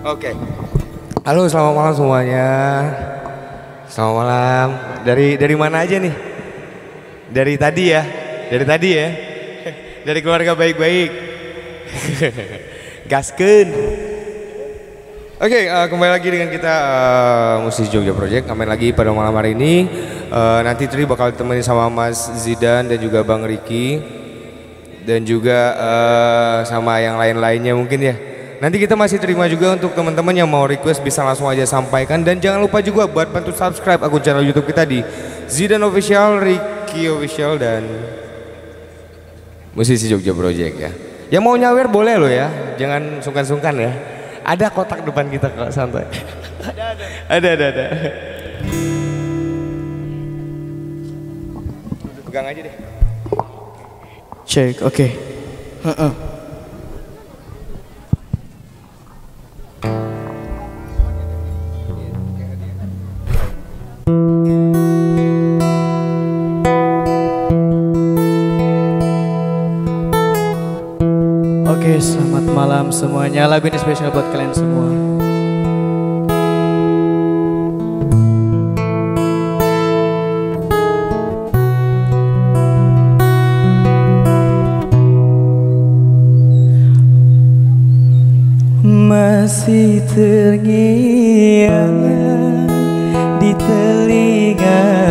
Oke. Halo, selamat malam semuanya. Selamat malam. Dari dari mana aja nih? Dari tadi ya. Dari tadi ya. Dari keluarga baik-baik. Gaskeun. Oke, eh, kembali lagi dengan kita Musisi Jogja Project. Ngamen lagi pada malam hari ini. Eh, nanti Tri bakal ditemenin sama Mas Zidan dan juga Bang Riki dan juga eh, sama yang lain-lainnya mungkin ya. Nanti kita masih terima juga untuk teman-teman yang mau request bisa langsung aja sampaikan dan jangan lupa juga buat bantu subscribe akun channel YouTube kita di Zidan Official, Ricky Official dan Musisi Jogja Project ya. Yang mau nyawer boleh loh ya, jangan sungkan-sungkan ya. Ada kotak depan kita kok santai. ada ada. Ada ada ada. Pegang aja deh. Cek, oke. Heeh. Oke, selamat malam semuanya. Lagu ini spesial buat kalian semua. Masih terngiang di telingaku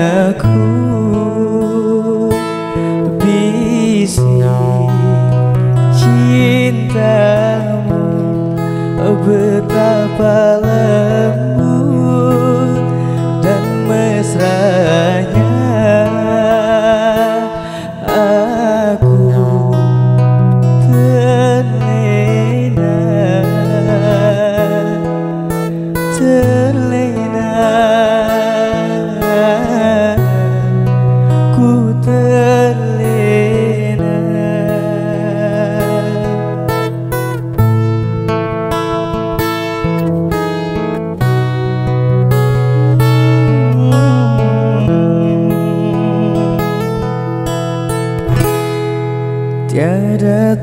But.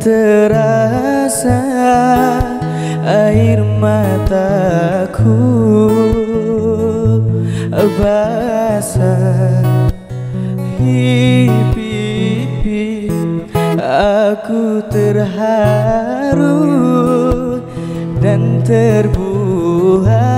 Terasa air mataku basah. Pipi Aku terharu dan terbuai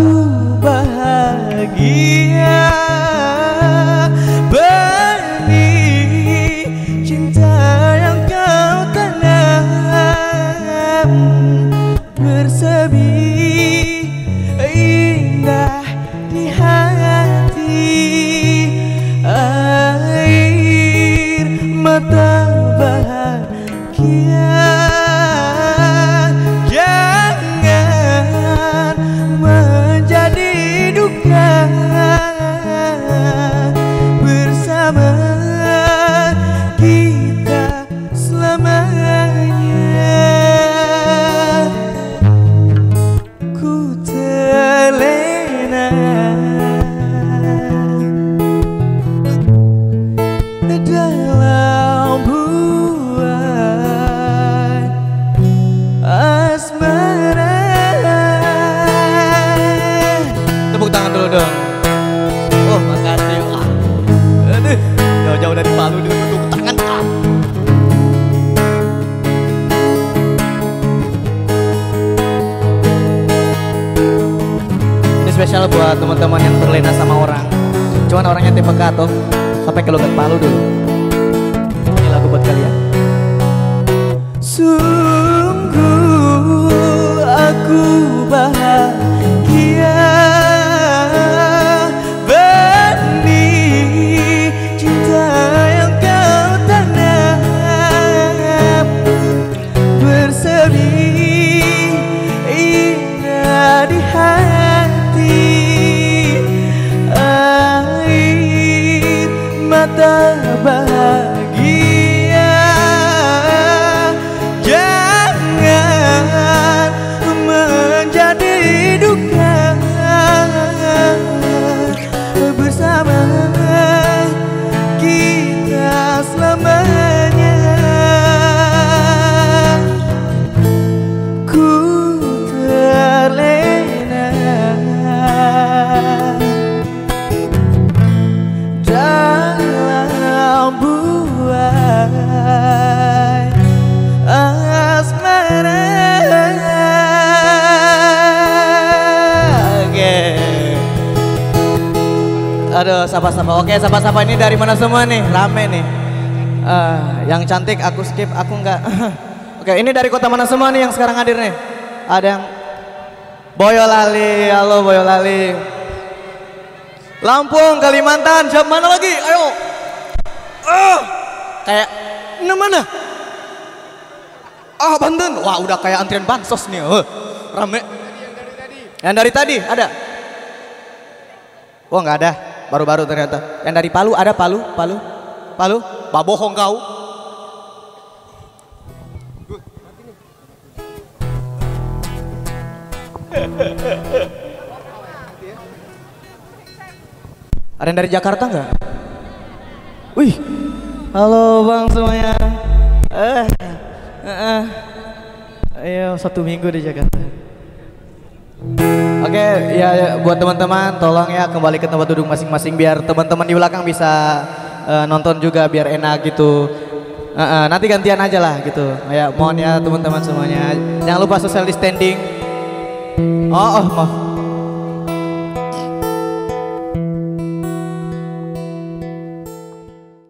aku bahagia. Benih cinta yang kau tanam. Bersebi indah di hati. Air mata teman-teman yang terlena sama orang. Cuman orangnya tipe kato sampai ke logat Palu dulu. Tak Aduh, sapa-sapa. Oke, sapa-sapa ini dari mana semua nih? Rame nih. Eh, yang cantik aku skip, aku enggak. Oke, ini dari kota mana semua nih yang sekarang hadir nih? Ada yang Boyolali, halo Boyolali. Lampung, Kalimantan, siapa mana lagi? Ayo. Ah, kayak ini mana? Ah, Banten. Wah, udah kayak antrian bansos nih. Uh, rame. Yang dari tadi ada? Oh, nggak ada. Baru-baru ternyata. Yang dari Palu ada Palu, Palu, Palu. Babohong kau. Ada yang dari Jakarta nggak? Wih, halo bang semuanya. Eh, eh, eh. Ayo satu minggu di Jakarta. Oke, ya, ya, buat teman-teman tolong ya kembali ke tempat duduk masing-masing biar teman-teman di belakang bisa eh, nonton juga biar enak gitu. Eh, eh, nanti gantian aja lah gitu. Ya mohon ya teman-teman semuanya. Jangan lupa social distancing. Oh, oh, maaf.